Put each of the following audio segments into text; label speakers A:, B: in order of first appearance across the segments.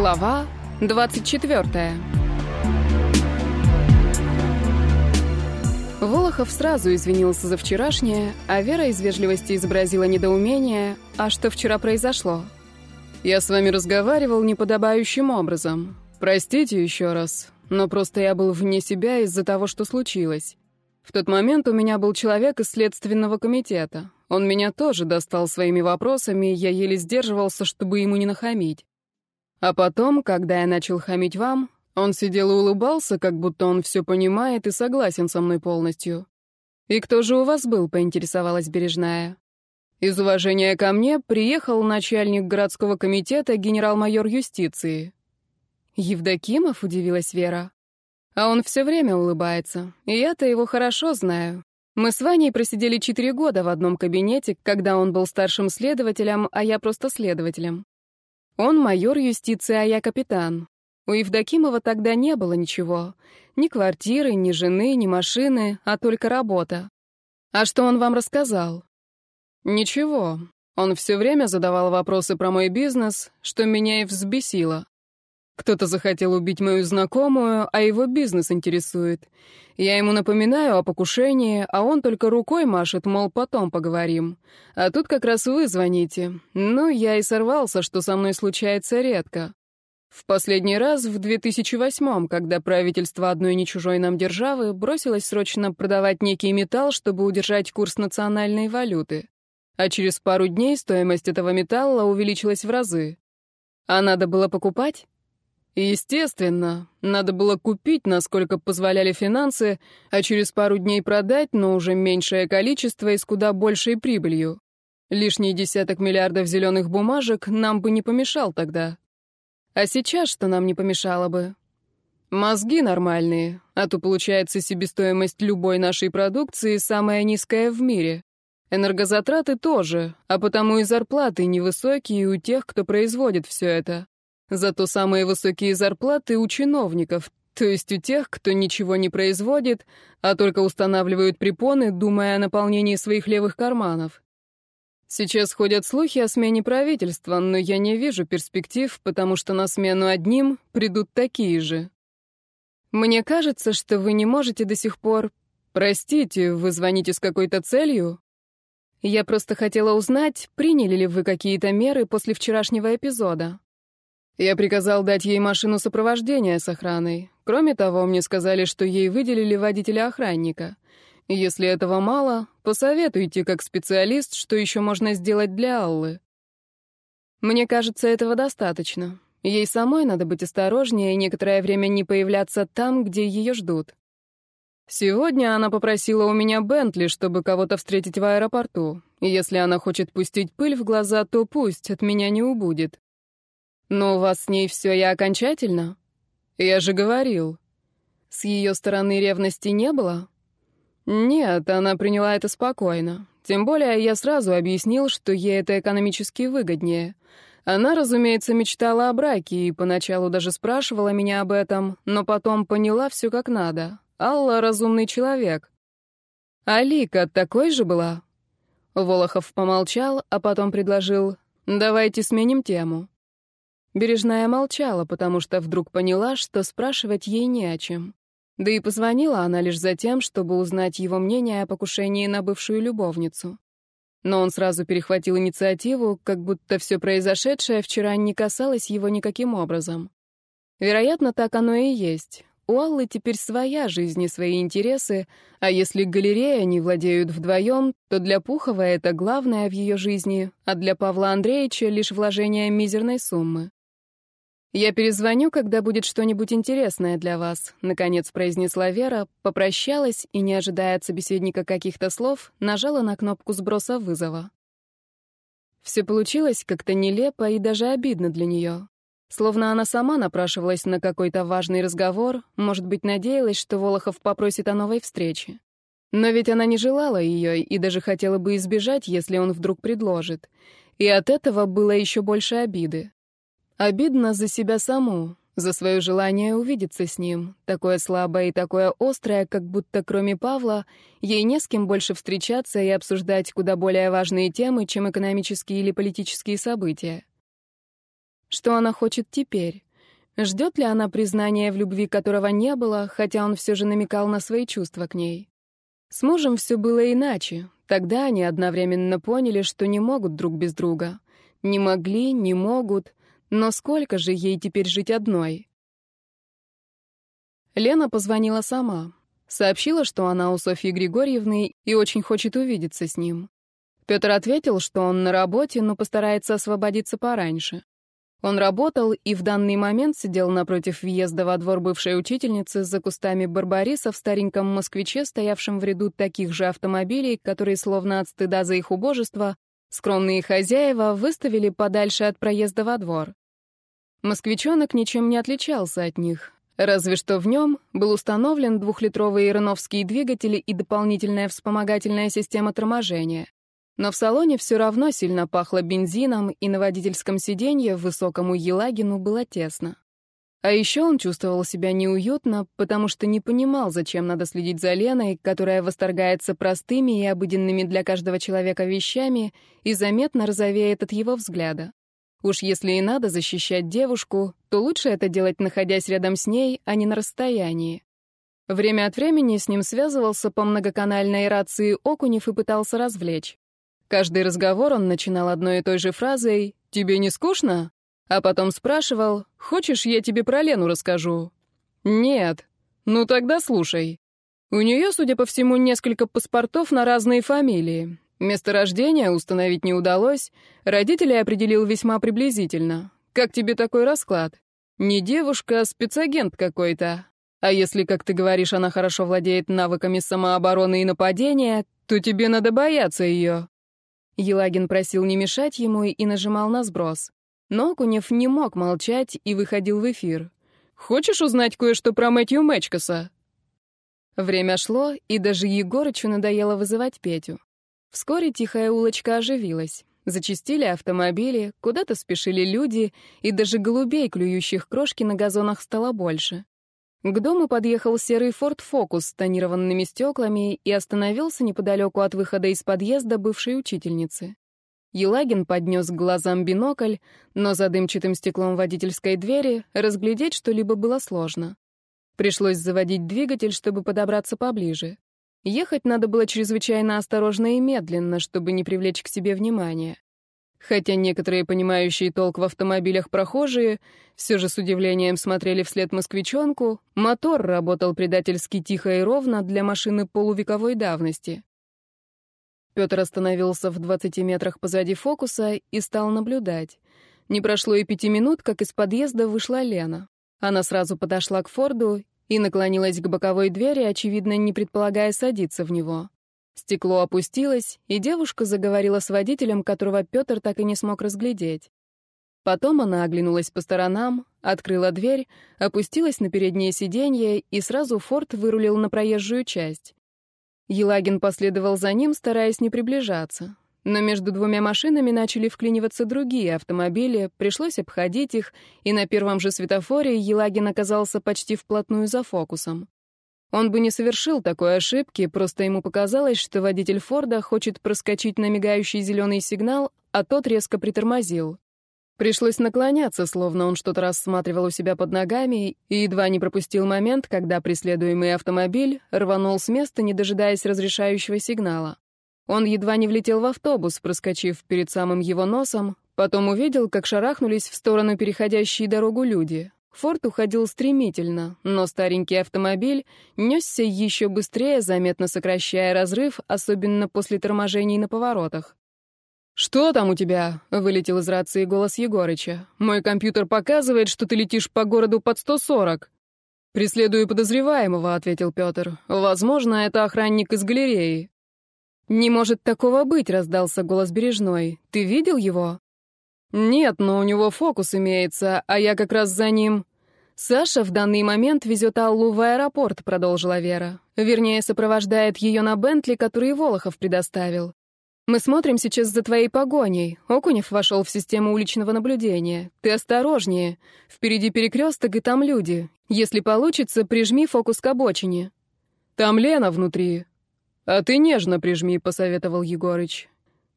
A: Глава 24. Волохов сразу извинился за вчерашнее, а Вера из вежливости изобразила недоумение, а что вчера произошло. «Я с вами разговаривал неподобающим образом. Простите еще раз, но просто я был вне себя из-за того, что случилось. В тот момент у меня был человек из Следственного комитета. Он меня тоже достал своими вопросами, я еле сдерживался, чтобы ему не нахамить. А потом, когда я начал хамить вам, он сидел и улыбался, как будто он все понимает и согласен со мной полностью. «И кто же у вас был?» — поинтересовалась Бережная. Из уважения ко мне приехал начальник городского комитета генерал-майор юстиции. «Евдокимов?» — удивилась Вера. «А он все время улыбается, и я-то его хорошо знаю. Мы с Ваней просидели четыре года в одном кабинете, когда он был старшим следователем, а я просто следователем. Он майор юстиции, а я капитан. У Евдокимова тогда не было ничего. Ни квартиры, ни жены, ни машины, а только работа. А что он вам рассказал? Ничего. Он все время задавал вопросы про мой бизнес, что меня и взбесило. Кто-то захотел убить мою знакомую, а его бизнес интересует. Я ему напоминаю о покушении, а он только рукой машет, мол, потом поговорим. А тут как раз вы звоните. Ну, я и сорвался, что со мной случается редко. В последний раз в 2008-м, когда правительство одной не чужой нам державы бросилось срочно продавать некий металл, чтобы удержать курс национальной валюты. А через пару дней стоимость этого металла увеличилась в разы. А надо было покупать? Естественно, надо было купить, насколько позволяли финансы, а через пару дней продать, но уже меньшее количество и с куда большей прибылью. Лишний десяток миллиардов зеленых бумажек нам бы не помешал тогда. А сейчас что нам не помешало бы? Мозги нормальные, а то получается себестоимость любой нашей продукции самая низкая в мире. Энергозатраты тоже, а потому и зарплаты невысокие у тех, кто производит все это. Зато самые высокие зарплаты у чиновников, то есть у тех, кто ничего не производит, а только устанавливают препоны, думая о наполнении своих левых карманов. Сейчас ходят слухи о смене правительства, но я не вижу перспектив, потому что на смену одним придут такие же. Мне кажется, что вы не можете до сих пор... Простите, вы звоните с какой-то целью? Я просто хотела узнать, приняли ли вы какие-то меры после вчерашнего эпизода. Я приказал дать ей машину сопровождения с охраной. Кроме того, мне сказали, что ей выделили водителя-охранника. Если этого мало, посоветуйте как специалист, что еще можно сделать для Аллы. Мне кажется, этого достаточно. Ей самой надо быть осторожнее и некоторое время не появляться там, где ее ждут. Сегодня она попросила у меня Бентли, чтобы кого-то встретить в аэропорту. И если она хочет пустить пыль в глаза, то пусть, от меня не убудет. Но у вас с ней все и окончательно? Я же говорил. С ее стороны ревности не было? Нет, она приняла это спокойно. Тем более я сразу объяснил, что ей это экономически выгоднее. Она, разумеется, мечтала о браке и поначалу даже спрашивала меня об этом, но потом поняла все как надо. Алла — разумный человек. Алика такой же была? Волохов помолчал, а потом предложил, давайте сменим тему. Бережная молчала, потому что вдруг поняла, что спрашивать ей не о чем. Да и позвонила она лишь за тем, чтобы узнать его мнение о покушении на бывшую любовницу. Но он сразу перехватил инициативу, как будто все произошедшее вчера не касалось его никаким образом. Вероятно, так оно и есть. У Аллы теперь своя жизнь и свои интересы, а если галерея не владеют вдвоем, то для Пухова это главное в ее жизни, а для Павла Андреевича лишь вложение мизерной суммы. «Я перезвоню, когда будет что-нибудь интересное для вас», — наконец произнесла Вера, попрощалась и, не ожидая от собеседника каких-то слов, нажала на кнопку сброса вызова. Все получилось как-то нелепо и даже обидно для нее. Словно она сама напрашивалась на какой-то важный разговор, может быть, надеялась, что Волохов попросит о новой встрече. Но ведь она не желала ее и даже хотела бы избежать, если он вдруг предложит. И от этого было еще больше обиды. Обидно за себя саму, за свое желание увидеться с ним, такое слабое и такое острое, как будто кроме Павла ей не с кем больше встречаться и обсуждать куда более важные темы, чем экономические или политические события. Что она хочет теперь? Ждет ли она признания в любви, которого не было, хотя он все же намекал на свои чувства к ней? С мужем все было иначе. Тогда они одновременно поняли, что не могут друг без друга. Не могли, не могут. Но сколько же ей теперь жить одной? Лена позвонила сама. Сообщила, что она у Софьи Григорьевны и очень хочет увидеться с ним. Петр ответил, что он на работе, но постарается освободиться пораньше. Он работал и в данный момент сидел напротив въезда во двор бывшей учительницы за кустами барбариса в стареньком москвиче, стоявшем в ряду таких же автомобилей, которые, словно от стыда за их убожество, скромные хозяева выставили подальше от проезда во двор. Москвичонок ничем не отличался от них, разве что в нем был установлен двухлитровый ироновский двигатель и дополнительная вспомогательная система торможения. Но в салоне все равно сильно пахло бензином, и на водительском сиденье высокому Елагину было тесно. А еще он чувствовал себя неуютно, потому что не понимал, зачем надо следить за Леной, которая восторгается простыми и обыденными для каждого человека вещами и заметно розовеет от его взгляда. Уж если и надо защищать девушку, то лучше это делать, находясь рядом с ней, а не на расстоянии. Время от времени с ним связывался по многоканальной рации Окунев и пытался развлечь. Каждый разговор он начинал одной и той же фразой «Тебе не скучно?» А потом спрашивал «Хочешь, я тебе про Лену расскажу?» «Нет». «Ну тогда слушай». У нее, судя по всему, несколько паспортов на разные фамилии. Место рождения установить не удалось, родителей определил весьма приблизительно. Как тебе такой расклад? Не девушка, а спецагент какой-то. А если, как ты говоришь, она хорошо владеет навыками самообороны и нападения, то тебе надо бояться ее. Елагин просил не мешать ему и нажимал на сброс. Но Кунев не мог молчать и выходил в эфир. «Хочешь узнать кое-что про Мэтью Мэчкаса?» Время шло, и даже Егорычу надоело вызывать Петю. Вскоре тихая улочка оживилась. Зачистили автомобили, куда-то спешили люди, и даже голубей, клюющих крошки на газонах, стало больше. К дому подъехал серый Ford Focus с тонированными стеклами и остановился неподалеку от выхода из подъезда бывшей учительницы. Елагин поднес к глазам бинокль, но за дымчатым стеклом водительской двери разглядеть что-либо было сложно. Пришлось заводить двигатель, чтобы подобраться поближе. Ехать надо было чрезвычайно осторожно и медленно, чтобы не привлечь к себе внимания. Хотя некоторые понимающие толк в автомобилях прохожие все же с удивлением смотрели вслед москвичонку, мотор работал предательски тихо и ровно для машины полувековой давности. Петр остановился в 20 метрах позади фокуса и стал наблюдать. Не прошло и пяти минут, как из подъезда вышла Лена. Она сразу подошла к Форду и наклонилась к боковой двери, очевидно, не предполагая садиться в него. Стекло опустилось, и девушка заговорила с водителем, которого Петр так и не смог разглядеть. Потом она оглянулась по сторонам, открыла дверь, опустилась на переднее сиденье, и сразу Форд вырулил на проезжую часть. Елагин последовал за ним, стараясь не приближаться. Но между двумя машинами начали вклиниваться другие автомобили, пришлось обходить их, и на первом же светофоре Елагин оказался почти вплотную за фокусом. Он бы не совершил такой ошибки, просто ему показалось, что водитель Форда хочет проскочить на мигающий зеленый сигнал, а тот резко притормозил. Пришлось наклоняться, словно он что-то рассматривал у себя под ногами, и едва не пропустил момент, когда преследуемый автомобиль рванул с места, не дожидаясь разрешающего сигнала. Он едва не влетел в автобус, проскочив перед самым его носом, потом увидел, как шарахнулись в сторону переходящей дорогу люди. Форд уходил стремительно, но старенький автомобиль несся еще быстрее, заметно сокращая разрыв, особенно после торможений на поворотах. «Что там у тебя?» — вылетел из рации голос Егорыча. «Мой компьютер показывает, что ты летишь по городу под 140». «Преследую подозреваемого», — ответил Петр. «Возможно, это охранник из галереи». «Не может такого быть», — раздался голос Бережной. «Ты видел его?» «Нет, но у него фокус имеется, а я как раз за ним...» «Саша в данный момент везет Аллу в аэропорт», — продолжила Вера. «Вернее, сопровождает ее на Бентли, который Волохов предоставил. Мы смотрим сейчас за твоей погоней. Окунев вошел в систему уличного наблюдения. Ты осторожнее. Впереди перекресток, и там люди. Если получится, прижми фокус к обочине». «Там Лена внутри». «А ты нежно прижми», — посоветовал Егорыч.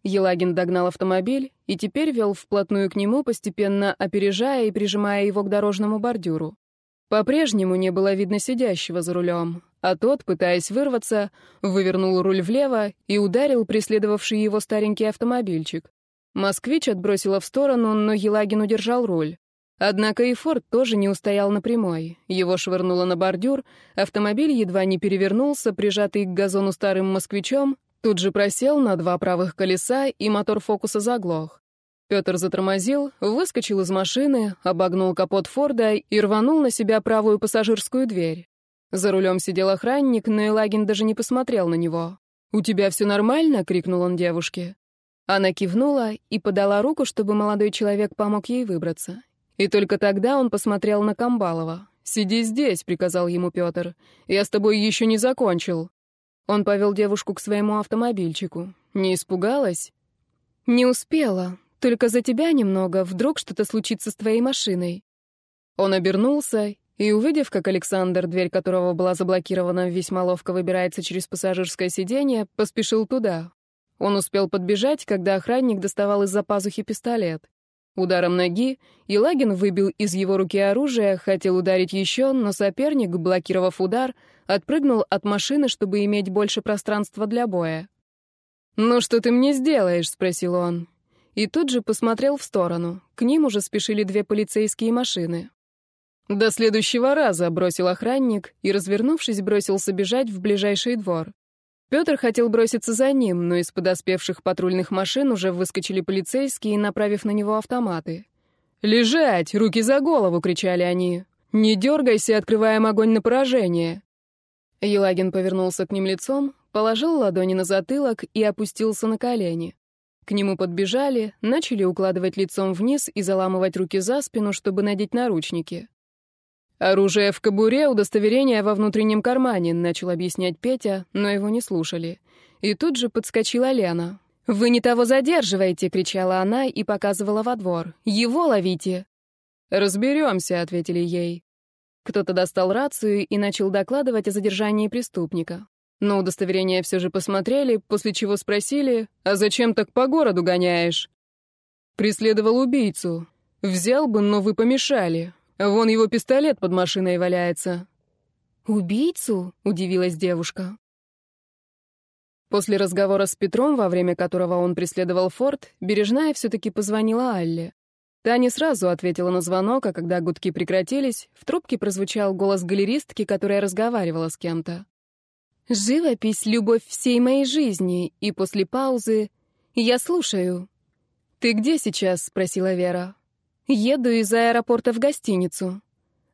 A: Елагин догнал автомобиль и теперь вел вплотную к нему, постепенно опережая и прижимая его к дорожному бордюру. По-прежнему не было видно сидящего за рулем, а тот, пытаясь вырваться, вывернул руль влево и ударил преследовавший его старенький автомобильчик. Москвич отбросила в сторону, но Елагин удержал руль. Однако и Форд тоже не устоял на прямой. Его швырнуло на бордюр, автомобиль едва не перевернулся, прижатый к газону старым москвичом, тут же просел на два правых колеса, и мотор фокуса заглох. Петр затормозил, выскочил из машины, обогнул капот Форда и рванул на себя правую пассажирскую дверь. За рулем сидел охранник, но Элагин даже не посмотрел на него. «У тебя все нормально?» — крикнул он девушке. Она кивнула и подала руку, чтобы молодой человек помог ей выбраться. И только тогда он посмотрел на Камбалова. «Сиди здесь», — приказал ему Петр. «Я с тобой еще не закончил». Он повел девушку к своему автомобильчику. «Не испугалась?» «Не успела. Только за тебя немного. Вдруг что-то случится с твоей машиной». Он обернулся и, увидев, как Александр, дверь которого была заблокирована, весьма ловко выбирается через пассажирское сиденье, поспешил туда. Он успел подбежать, когда охранник доставал из-за пазухи пистолет. Ударом ноги Елагин выбил из его руки оружие, хотел ударить еще, но соперник, блокировав удар, отпрыгнул от машины, чтобы иметь больше пространства для боя. «Ну что ты мне сделаешь?» — спросил он. И тут же посмотрел в сторону. К ним уже спешили две полицейские машины. «До следующего раза», — бросил охранник и, развернувшись, бросился бежать в ближайший двор. Петр хотел броситься за ним, но из подоспевших патрульных машин уже выскочили полицейские, направив на него автоматы. «Лежать! Руки за голову!» — кричали они. «Не дергайся, открываем огонь на поражение!» Елагин повернулся к ним лицом, положил ладони на затылок и опустился на колени. К нему подбежали, начали укладывать лицом вниз и заламывать руки за спину, чтобы надеть наручники. «Оружие в кобуре, удостоверение во внутреннем кармане», — начал объяснять Петя, но его не слушали. И тут же подскочила Лена. «Вы не того задерживаете!» — кричала она и показывала во двор. «Его ловите!» «Разберемся», — ответили ей. Кто-то достал рацию и начал докладывать о задержании преступника. Но удостоверение все же посмотрели, после чего спросили, «А зачем так по городу гоняешь?» «Преследовал убийцу. Взял бы, но вы помешали. Вон его пистолет под машиной валяется».
B: «Убийцу?» — удивилась девушка.
A: После разговора с Петром, во время которого он преследовал Форд, Бережная все-таки позвонила Алле. Та не сразу ответила на звонок, а когда гудки прекратились, в трубке прозвучал голос галеристки, которая разговаривала с кем-то.
B: «Живопись — любовь всей моей жизни», и после паузы «Я слушаю».
A: «Ты где сейчас?» — спросила Вера.
B: Еду из аэропорта в гостиницу.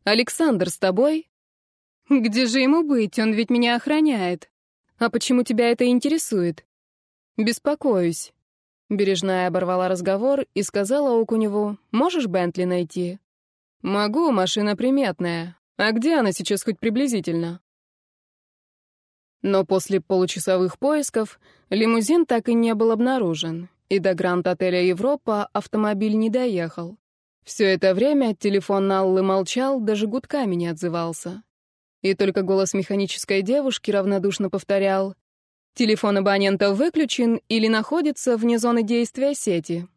A: Александр с тобой?
B: Где же ему быть? Он ведь меня охраняет. А почему тебя это интересует?
A: Беспокоюсь. Бережная оборвала разговор и сказала Окуневу, «Можешь Бентли найти?» «Могу, машина приметная. А где она сейчас хоть приблизительно?» Но после получасовых поисков лимузин так и не был обнаружен, и до Гранд-отеля «Европа» автомобиль не доехал. Все это время телефон Аллы молчал, даже гудками не отзывался. И только голос механической девушки равнодушно повторял «Телефон абонента выключен или находится вне зоны действия сети».